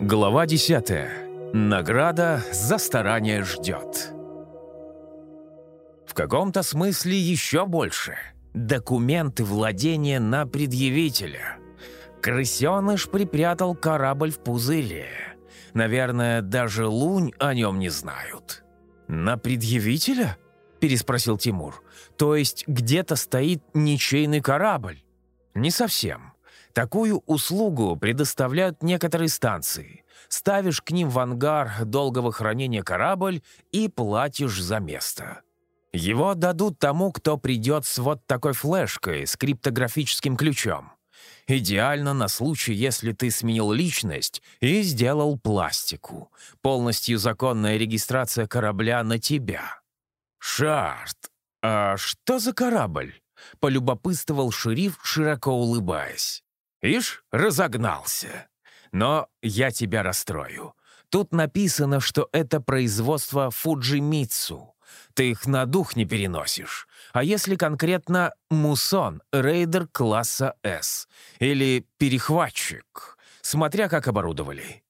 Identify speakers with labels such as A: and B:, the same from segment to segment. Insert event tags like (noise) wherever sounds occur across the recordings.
A: Глава 10. Награда за старание ждет. В каком-то смысле еще больше. Документы владения на предъявителя. Крысеныш припрятал корабль в пузыре. Наверное, даже лунь о нем не знают. «На предъявителя?» – переспросил Тимур. «То есть где-то стоит ничейный корабль?» «Не совсем. Такую услугу предоставляют некоторые станции. Ставишь к ним в ангар долгого хранения корабль и платишь за место. Его дадут тому, кто придет с вот такой флешкой с криптографическим ключом. Идеально на случай, если ты сменил личность и сделал пластику. Полностью законная регистрация корабля на тебя. «Шарт, а что за корабль?» — полюбопытствовал шериф, широко улыбаясь. Ишь, разогнался. Но я тебя расстрою. Тут написано, что это производство Фуджимитсу. Ты их на дух не переносишь. А если конкретно мусон, рейдер класса «С» или перехватчик, смотря как оборудовали.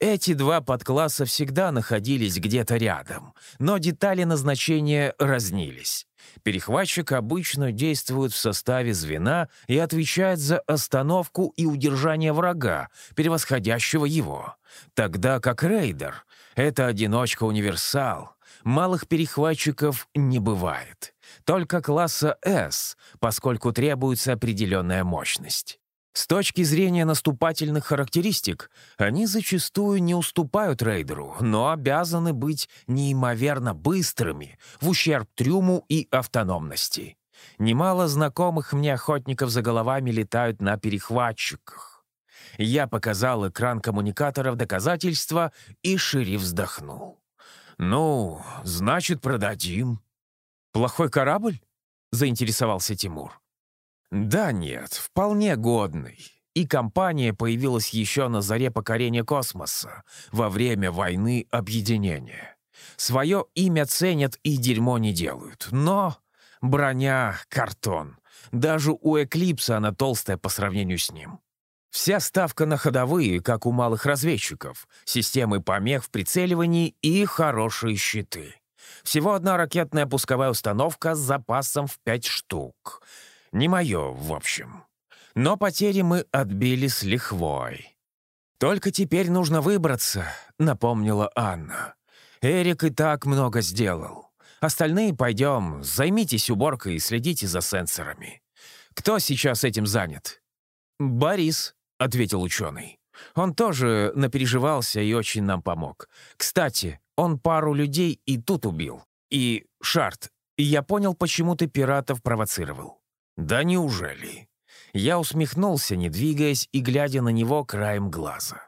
A: Эти два подкласса всегда находились где-то рядом, но детали назначения разнились. Перехватчик обычно действует в составе звена и отвечает за остановку и удержание врага, превосходящего его. Тогда как рейдер — это одиночка-универсал. Малых перехватчиков не бывает. Только класса «С», поскольку требуется определенная мощность. С точки зрения наступательных характеристик, они зачастую не уступают рейдеру, но обязаны быть неимоверно быстрыми, в ущерб трюму и автономности. Немало знакомых мне охотников за головами летают на перехватчиках. Я показал экран коммуникатора в доказательство, и шериф вздохнул. «Ну, значит, продадим». «Плохой корабль?» — заинтересовался Тимур. Да нет, вполне годный. И компания появилась еще на заре покорения космоса, во время войны объединения. Свое имя ценят и дерьмо не делают. Но броня — картон. Даже у «Эклипса» она толстая по сравнению с ним. Вся ставка на ходовые, как у малых разведчиков, системы помех в прицеливании и хорошие щиты. Всего одна ракетная пусковая установка с запасом в пять штук — не мое, в общем. Но потери мы отбили с лихвой. «Только теперь нужно выбраться», — напомнила Анна. «Эрик и так много сделал. Остальные пойдем, займитесь уборкой и следите за сенсорами. Кто сейчас этим занят?» «Борис», — ответил ученый. «Он тоже напереживался и очень нам помог. Кстати, он пару людей и тут убил. И, Шарт, я понял, почему ты пиратов провоцировал. «Да неужели?» Я усмехнулся, не двигаясь и глядя на него краем глаза.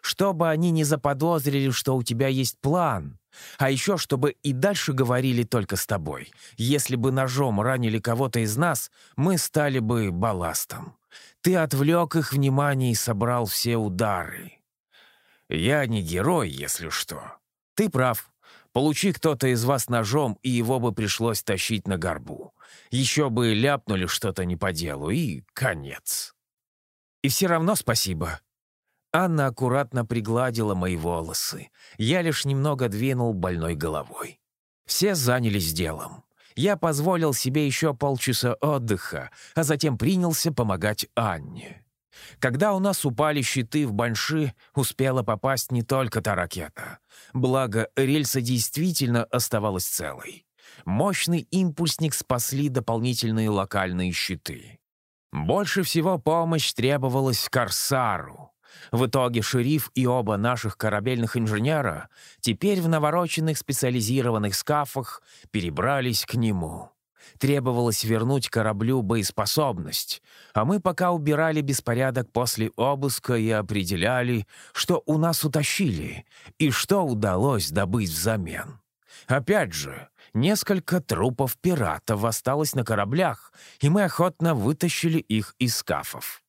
A: «Чтобы они не заподозрили, что у тебя есть план. А еще, чтобы и дальше говорили только с тобой. Если бы ножом ранили кого-то из нас, мы стали бы балластом. Ты отвлек их внимание и собрал все удары. Я не герой, если что. Ты прав. Получи кто-то из вас ножом, и его бы пришлось тащить на горбу. Еще бы ляпнули что-то не по делу, и конец. И все равно спасибо. Анна аккуратно пригладила мои волосы. Я лишь немного двинул больной головой. Все занялись делом. Я позволил себе еще полчаса отдыха, а затем принялся помогать Анне. Когда у нас упали щиты в Банши, успела попасть не только та ракета. Благо, рельса действительно оставалась целой. Мощный импульсник спасли дополнительные локальные щиты. Больше всего помощь требовалась Корсару. В итоге шериф и оба наших корабельных инженера теперь в навороченных специализированных скафах перебрались к нему. Требовалось вернуть кораблю боеспособность, а мы пока убирали беспорядок после обыска и определяли, что у нас утащили и что удалось добыть взамен. Опять же, несколько трупов пиратов осталось на кораблях, и мы охотно вытащили их из скафов.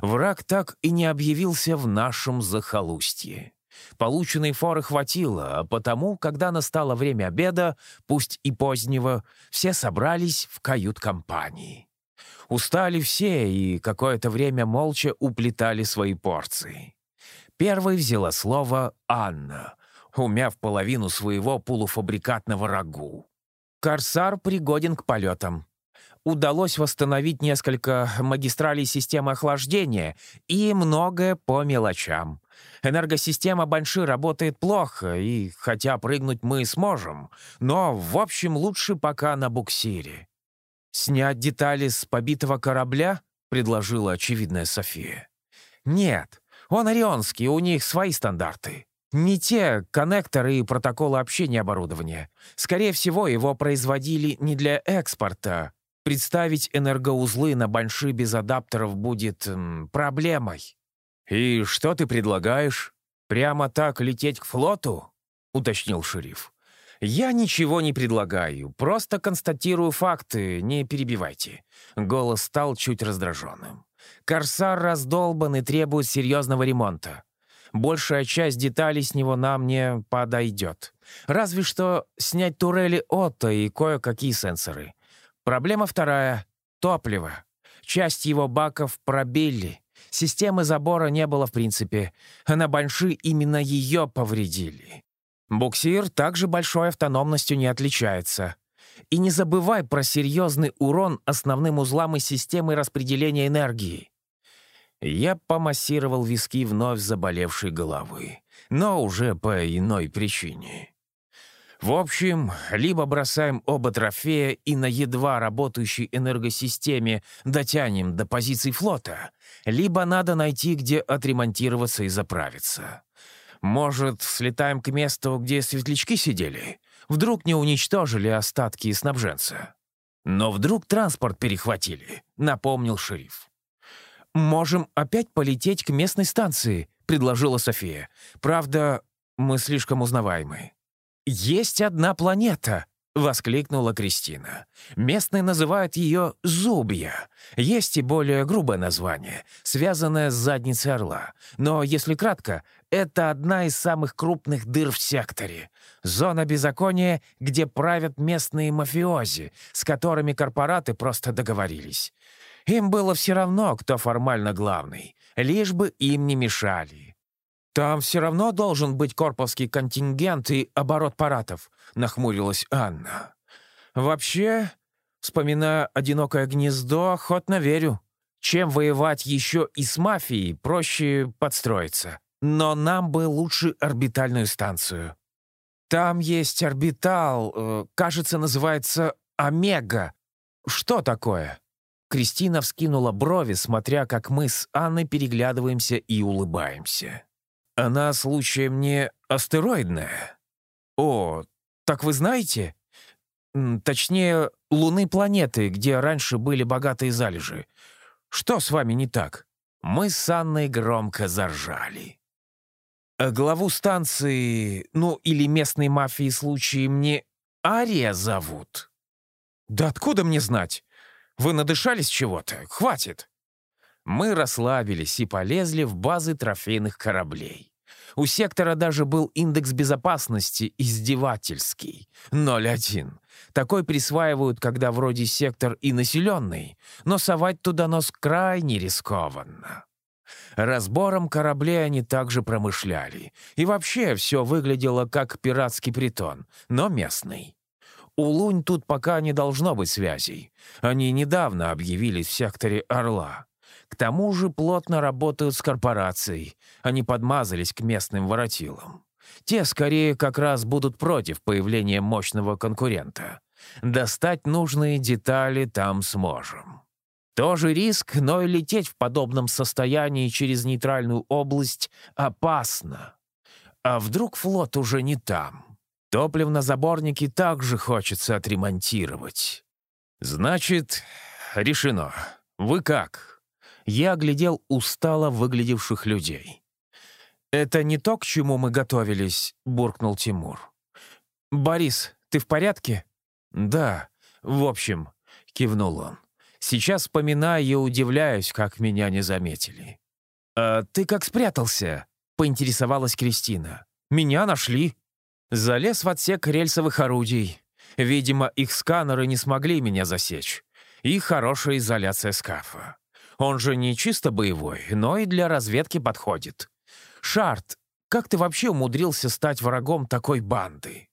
A: Враг так и не объявился в нашем захолустье. Полученной форы хватило, а потому, когда настало время обеда, пусть и позднего, все собрались в кают-компании. Устали все и какое-то время молча уплетали свои порции. Первой взяла слово Анна, умяв половину своего полуфабрикатного рагу. «Корсар пригоден к полетам. Удалось восстановить несколько магистралей системы охлаждения и многое по мелочам. Энергосистема Банши работает плохо, и хотя прыгнуть мы сможем, но, в общем, лучше пока на буксире. «Снять детали с побитого корабля?» — предложила очевидная София. «Нет, он орионский, у них свои стандарты. Не те коннекторы и протоколы общения оборудования. Скорее всего, его производили не для экспорта. Представить энергоузлы на Банши без адаптеров будет м, проблемой. «И что ты предлагаешь? Прямо так лететь к флоту?» — уточнил шериф. «Я ничего не предлагаю, просто констатирую факты, не перебивайте». Голос стал чуть раздраженным. «Корсар раздолбан и требует серьезного ремонта. Большая часть деталей с него нам не подойдет. Разве что снять турели Отто и кое-какие сенсоры. Проблема вторая — топливо. Часть его баков пробили. Системы забора не было в принципе, а на Банши именно ее повредили. Буксир также большой автономностью не отличается. И не забывай про серьезный урон основным узлам и системы распределения энергии. Я помассировал виски вновь заболевшей головы, но уже по иной причине. В общем, либо бросаем оба трофея и на едва работающей энергосистеме дотянем до позиций флота, либо надо найти, где отремонтироваться и заправиться. Может, слетаем к месту, где светлячки сидели? Вдруг не уничтожили остатки снабженца? Но вдруг транспорт перехватили, напомнил шериф. «Можем опять полететь к местной станции», — предложила София. «Правда, мы слишком узнаваемы». «Есть одна планета», — воскликнула Кристина. «Местные называют ее Зубья. Есть и более грубое название, связанное с задницей орла. Но, если кратко, это одна из самых крупных дыр в секторе. Зона беззакония, где правят местные мафиози, с которыми корпораты просто договорились. Им было все равно, кто формально главный, лишь бы им не мешали. «Там все равно должен быть корповский контингент и оборот паратов», — нахмурилась Анна. «Вообще, вспоминая одинокое гнездо, охотно верю. Чем воевать еще и с мафией, проще подстроиться. Но нам бы лучше орбитальную станцию. Там есть орбитал, э, кажется, называется Омега. Что такое?» Кристина вскинула брови, смотря как мы с Анной переглядываемся и улыбаемся. Она случаем не астероидная? О, так вы знаете? Точнее, луны планеты, где раньше были богатые залежи. Что с вами не так? Мы с Анной громко заржали. А главу станции, ну или местной мафии случаем не Ария зовут? Да откуда мне знать? Вы надышались чего-то? Хватит. Мы расслабились и полезли в базы трофейных кораблей. У сектора даже был индекс безопасности издевательский — 0,1. Такой присваивают, когда вроде сектор и населенный, но совать туда нос крайне рискованно. Разбором кораблей они также промышляли. И вообще все выглядело как пиратский притон, но местный. У Лунь тут пока не должно быть связей. Они недавно объявились в секторе Орла. К тому же плотно работают с корпорацией. Они подмазались к местным воротилам. Те скорее как раз будут против появления мощного конкурента. Достать нужные детали там сможем. Тоже риск, но и лететь в подобном состоянии через нейтральную область опасно. А вдруг флот уже не там? Топливно-заборники также хочется отремонтировать. Значит, решено. Вы как? я оглядел устало выглядевших людей. «Это не то, к чему мы готовились», — буркнул Тимур. «Борис, ты в порядке?» «Да, в общем», — кивнул он. «Сейчас вспоминаю и удивляюсь, как меня не заметили». «А ты как спрятался?» — поинтересовалась Кристина. «Меня нашли». Залез в отсек рельсовых орудий. Видимо, их сканеры не смогли меня засечь. И хорошая изоляция скафа. Он же не чисто боевой, но и для разведки подходит. Шарт, как ты вообще умудрился стать врагом такой банды?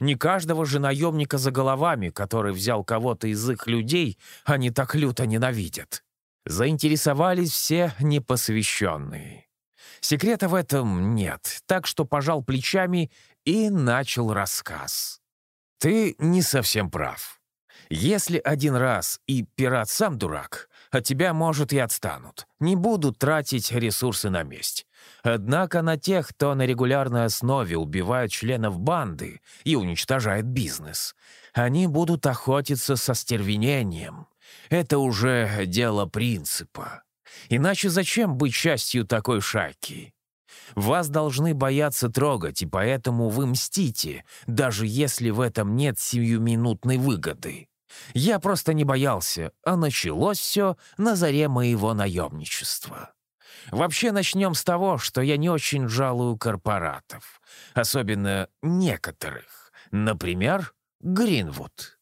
A: Не каждого же наемника за головами, который взял кого-то из их людей, они так люто ненавидят. Заинтересовались все непосвященные. Секрета в этом нет, так что пожал плечами и начал рассказ. «Ты не совсем прав. Если один раз и пират сам дурак, от тебя, может, и отстанут. Не будут тратить ресурсы на месть. Однако на тех, кто на регулярной основе убивает членов банды и уничтожает бизнес, они будут охотиться со стервенением. Это уже дело принципа. Иначе зачем быть частью такой шайки? Вас должны бояться трогать, и поэтому вы мстите, даже если в этом нет сиюминутной выгоды. Я просто не боялся, а началось все на заре моего наемничества. Вообще начнем с того, что я не очень жалую корпоратов. Особенно некоторых. Например, Гринвуд.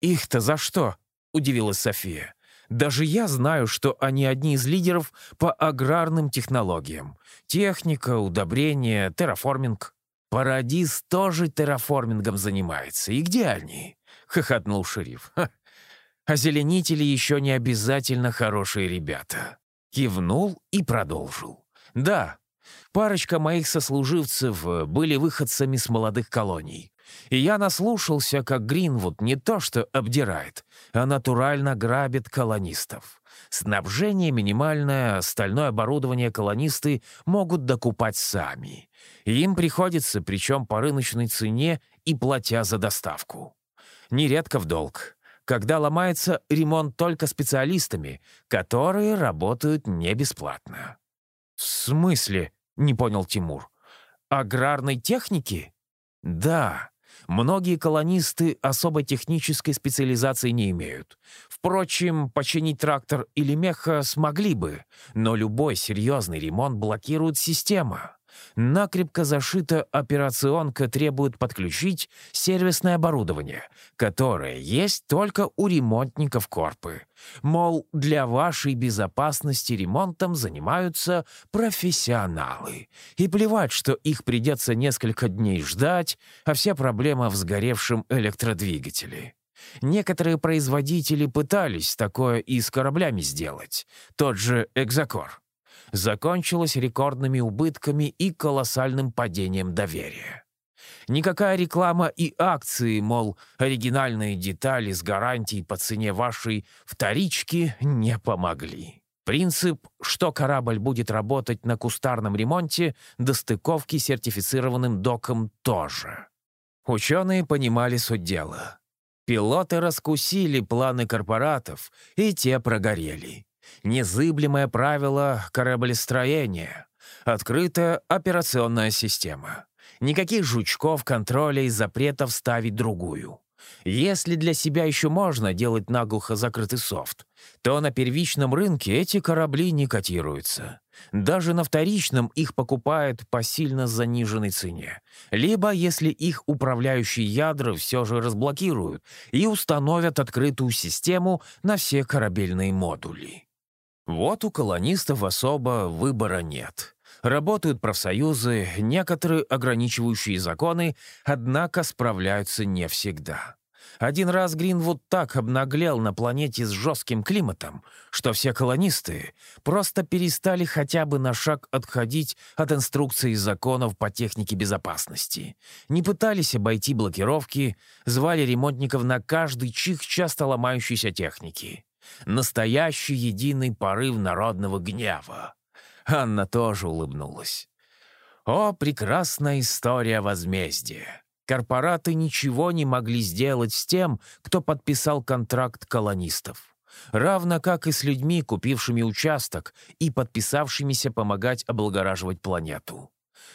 A: «Их-то за что?» — удивилась София. «Даже я знаю, что они одни из лидеров по аграрным технологиям. Техника, удобрения, терраформинг. Парадис тоже терраформингом занимается. И где они?» — хохотнул шериф. «Ха. «Озеленители еще не обязательно хорошие ребята». Кивнул и продолжил. «Да, парочка моих сослуживцев э, были выходцами с молодых колоний. И я наслушался, как Гринвуд не то что обдирает, а натурально грабит колонистов. Снабжение минимальное, остальное оборудование колонисты могут докупать сами. Им приходится, причем по рыночной цене и платя за доставку. Нередко в долг когда ломается ремонт только специалистами, которые работают не бесплатно. «В смысле?» — не понял Тимур. «Аграрной техники?» «Да. Многие колонисты особой технической специализации не имеют. Впрочем, починить трактор или меха смогли бы, но любой серьезный ремонт блокирует система. Накрепко зашита операционка требует подключить сервисное оборудование, которое есть только у ремонтников корпы. Мол, для вашей безопасности ремонтом занимаются профессионалы. И плевать, что их придется несколько дней ждать, а вся проблема в сгоревшем электродвигателе. Некоторые производители пытались такое и с кораблями сделать. Тот же «Экзокор» закончилось рекордными убытками и колоссальным падением доверия. Никакая реклама и акции, мол, оригинальные детали с гарантией по цене вашей вторички не помогли. Принцип, что корабль будет работать на кустарном ремонте, до стыковки сертифицированным доком тоже. Ученые понимали суть дела. Пилоты раскусили планы корпоратов, и те прогорели. Незыблемое правило кораблестроения. Открытая операционная система. Никаких жучков, контроля и запретов ставить другую. Если для себя еще можно делать наглухо закрытый софт, то на первичном рынке эти корабли не котируются. Даже на вторичном их покупают по сильно заниженной цене. Либо, если их управляющие ядра все же разблокируют и установят открытую систему на все корабельные модули. Вот у колонистов особо выбора нет. Работают профсоюзы, некоторые ограничивающие законы, однако справляются не всегда. Один раз Гринвуд так обнаглел на планете с жестким климатом, что все колонисты просто перестали хотя бы на шаг отходить от инструкций и законов по технике безопасности. Не пытались обойти блокировки, звали ремонтников на каждый чих часто ломающейся техники. Настоящий единый порыв народного гнева. Анна тоже улыбнулась. О, прекрасная история возмездия! Корпораты ничего не могли сделать с тем, кто подписал контракт колонистов. Равно как и с людьми, купившими участок и подписавшимися помогать облагораживать планету.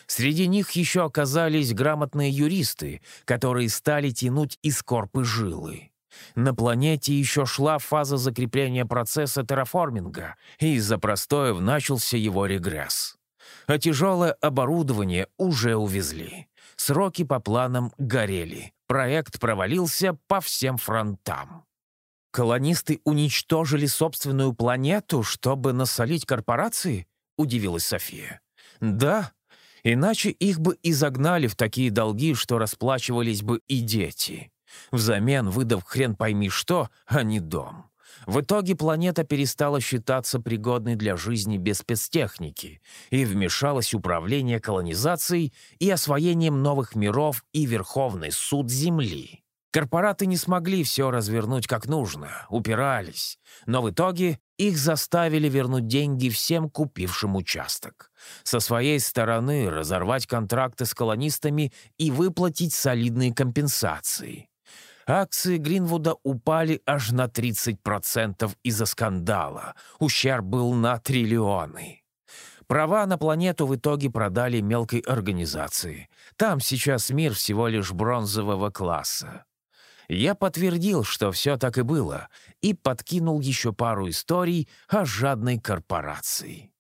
A: Среди них еще оказались грамотные юристы, которые стали тянуть из корпы жилы. На планете еще шла фаза закрепления процесса терраформинга, и из-за простоев начался его регресс. А тяжелое оборудование уже увезли. Сроки по планам горели. Проект провалился по всем фронтам. «Колонисты уничтожили собственную планету, чтобы насолить корпорации?» — удивилась София. Да, иначе их бы и загнали в такие долги, что расплачивались бы и дети. Взамен выдав хрен пойми что, а не дом. В итоге планета перестала считаться пригодной для жизни без спецтехники и вмешалось управление колонизацией и освоением новых миров и Верховный суд Земли. Корпораты не смогли все развернуть как нужно, упирались, но в итоге их заставили вернуть деньги всем купившим участок. Со своей стороны разорвать контракты с колонистами и выплатить солидные компенсации. Акции Гринвуда упали аж на 30% из-за скандала. Ущерб был на триллионы. Права на планету в итоге продали мелкой организации. Там сейчас мир всего лишь бронзового класса. Я подтвердил, что все так и было, и подкинул еще пару историй о жадной корпорации.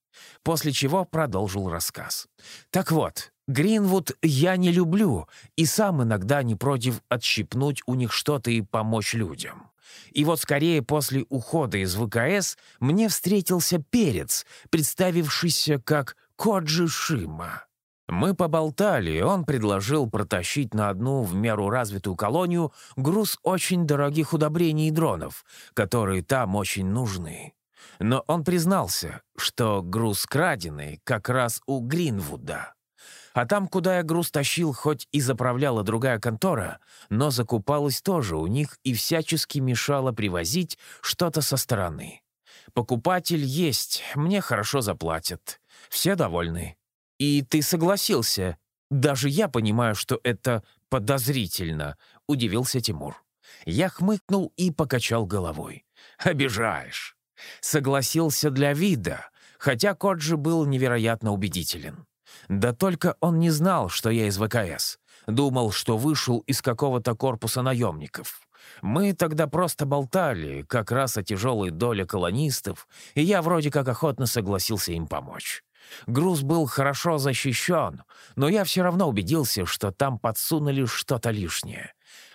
A: После чего продолжил рассказ. Так вот, Гринвуд я не люблю, и сам иногда не против отщипнуть у них что-то и помочь людям. И вот скорее после ухода из ВКС мне встретился перец, представившийся как Коджи Шима. Мы поболтали, и он предложил протащить на одну в меру развитую колонию груз очень дорогих удобрений и дронов, которые там очень нужны. Но он признался, что груз краденый как раз у Гринвуда. А там, куда я груз тащил, хоть и заправляла другая контора, но закупалась тоже у них и всячески мешала привозить что-то со стороны. Покупатель есть, мне хорошо заплатят. Все довольны. И ты согласился. Даже я понимаю, что это подозрительно, удивился Тимур. Я хмыкнул и покачал головой. «Обижаешь». Согласился для вида, хотя Коджи был невероятно убедителен. Да только он не знал, что я из ВКС. Думал, что вышел из какого-то корпуса наемников. Мы тогда просто болтали, как раз о тяжелой доле колонистов, и я вроде как охотно согласился им помочь. Груз был хорошо защищен, но я все равно убедился, что там подсунули что-то лишнее.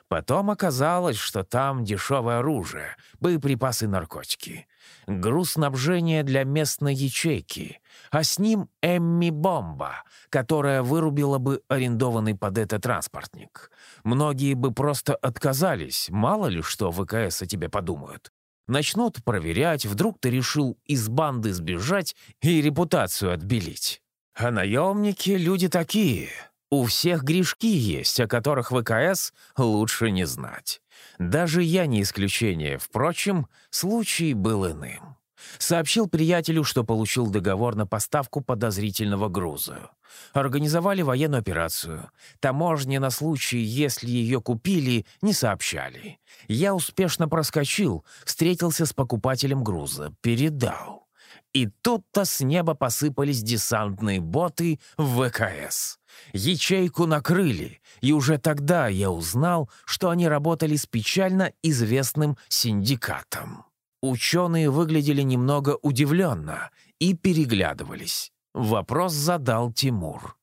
A: Потом оказалось, что там дешевое оружие, боеприпасы и наркотики. Груз снабжения для местной ячейки, а с ним Эмми-бомба, которая вырубила бы арендованный под это транспортник. Многие бы просто отказались, мало ли что ВКС о тебе подумают. Начнут проверять, вдруг ты решил из банды сбежать и репутацию отбелить. А наемники — люди такие, у всех грешки есть, о которых ВКС лучше не знать. Даже я не исключение. Впрочем, случай был иным. Сообщил приятелю, что получил договор на поставку подозрительного груза. Организовали военную операцию. Таможни на случай, если ее купили, не сообщали. Я успешно проскочил, встретился с покупателем груза, передал. И тут-то с неба посыпались десантные боты в ВКС. Ячейку накрыли, и уже тогда я узнал, что они работали с печально известным синдикатом. Ученые выглядели немного удивленно и переглядывались. Вопрос задал Тимур.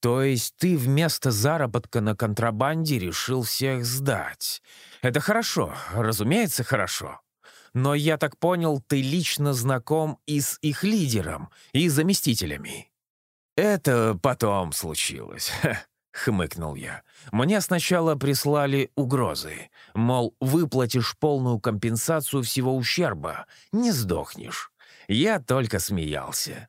A: «То есть ты вместо заработка на контрабанде решил всех сдать? Это хорошо, разумеется, хорошо. Но я так понял, ты лично знаком и с их лидером, и заместителями». «Это потом случилось», — хмыкнул я. «Мне сначала прислали угрозы. Мол, выплатишь полную компенсацию всего ущерба, не сдохнешь». Я только смеялся.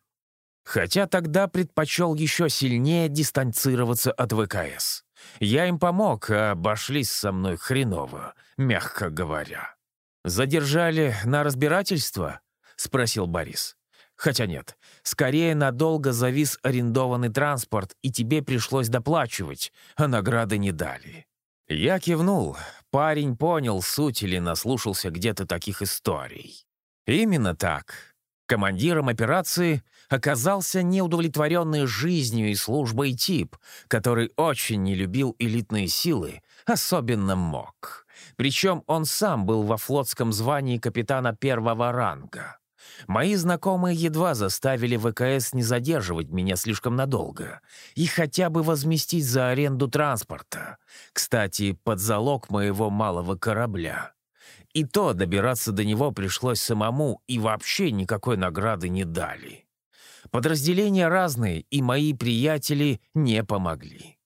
A: Хотя тогда предпочел еще сильнее дистанцироваться от ВКС. Я им помог, а обошлись со мной хреново, мягко говоря. «Задержали на разбирательство?» — спросил Борис. Хотя нет, скорее надолго завис арендованный транспорт, и тебе пришлось доплачивать, а награды не дали. Я кивнул. Парень понял суть или наслушался где-то таких историй. Именно так. Командиром операции оказался неудовлетворенный жизнью и службой тип, который очень не любил элитные силы, особенно МОК. Причем он сам был во флотском звании капитана первого ранга. Мои знакомые едва заставили ВКС не задерживать меня слишком надолго и хотя бы возместить за аренду транспорта. Кстати, под залог моего малого корабля. И то добираться до него пришлось самому, и вообще никакой награды не дали. Подразделения разные, и мои приятели не помогли.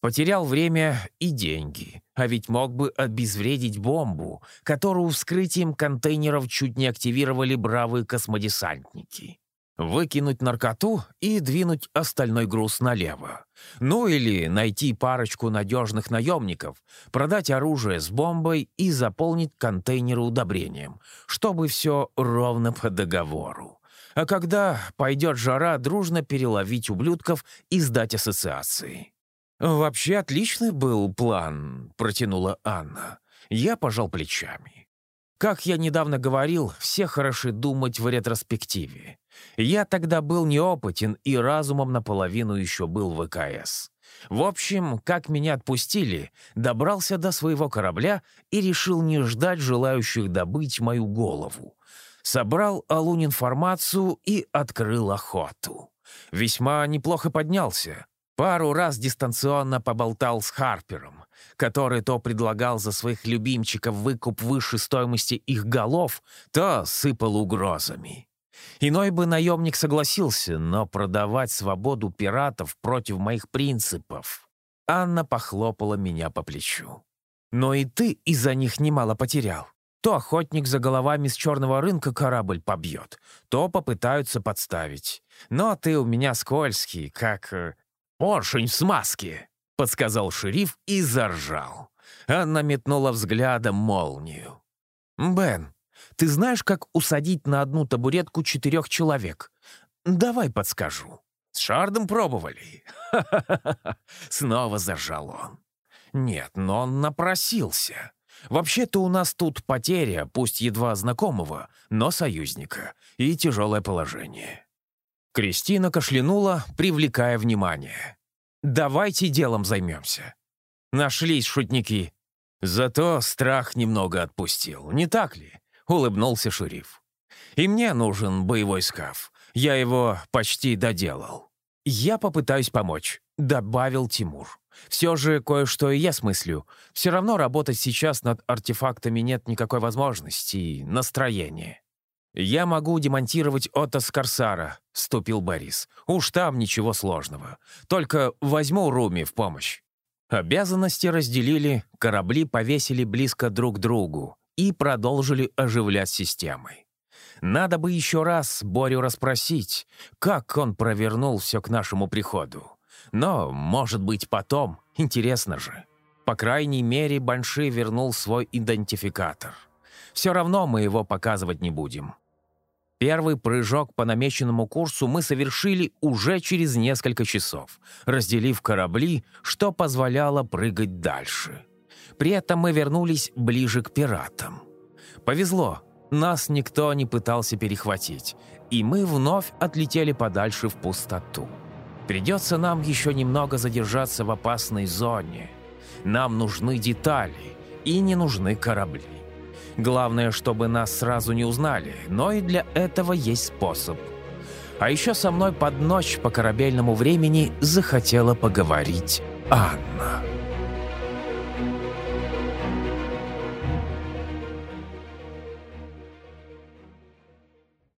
A: Потерял время и деньги, а ведь мог бы обезвредить бомбу, которую вскрытием контейнеров чуть не активировали бравые космодесантники. Выкинуть наркоту и двинуть остальной груз налево. Ну или найти парочку надежных наемников, продать оружие с бомбой и заполнить контейнеры удобрением, чтобы все ровно по договору. А когда пойдет жара, дружно переловить ублюдков и сдать ассоциации. «Вообще отличный был план», — протянула Анна. Я пожал плечами. Как я недавно говорил, все хороши думать в ретроспективе. Я тогда был неопытен и разумом наполовину еще был в ВКС. В общем, как меня отпустили, добрался до своего корабля и решил не ждать желающих добыть мою голову. Собрал Алун информацию и открыл охоту. Весьма неплохо поднялся. Пару раз дистанционно поболтал с Харпером, который то предлагал за своих любимчиков выкуп выше стоимости их голов, то сыпал угрозами. Иной бы наемник согласился, но продавать свободу пиратов против моих принципов. Анна похлопала меня по плечу. Но и ты из-за них немало потерял. То охотник за головами с черного рынка корабль побьет, то попытаются подставить. Но ты у меня скользкий, как... «Поршень в смазке!» — подсказал шериф и заржал. Анна метнула взглядом молнию. «Бен, ты знаешь, как усадить на одну табуретку четырех человек? Давай подскажу». «С Шардом пробовали?» (laughs) Снова зажал он. «Нет, но он напросился. Вообще-то у нас тут потеря, пусть едва знакомого, но союзника, и тяжелое положение». Кристина кашлянула, привлекая внимание. «Давайте делом займемся». Нашлись шутники. Зато страх немного отпустил, не так ли? Улыбнулся шериф. И мне нужен боевой скаф. Я его почти доделал. Я попытаюсь помочь, добавил Тимур. Все же кое-что и я смыслю. Все равно работать сейчас над артефактами нет никакой возможности и настроения. «Я могу демонтировать Отос Корсара», — вступил Борис. «Уж там ничего сложного. Только возьму Руми в помощь». Обязанности разделили, корабли повесили близко друг к другу и продолжили оживлять системы. Надо бы еще раз Борю расспросить, как он провернул все к нашему приходу. Но, может быть, потом. Интересно же. По крайней мере, Банши вернул свой идентификатор. Все равно мы его показывать не будем. Первый прыжок по намеченному курсу мы совершили уже через несколько часов, разделив корабли, что позволяло прыгать дальше. При этом мы вернулись ближе к пиратам. Повезло, нас никто не пытался перехватить, и мы вновь отлетели подальше в пустоту. Придется нам еще немного задержаться в опасной зоне. Нам нужны детали и не нужны корабли. Главное, чтобы нас сразу не узнали, но и для этого есть способ. А еще со мной под ночь по корабельному времени захотела поговорить Анна.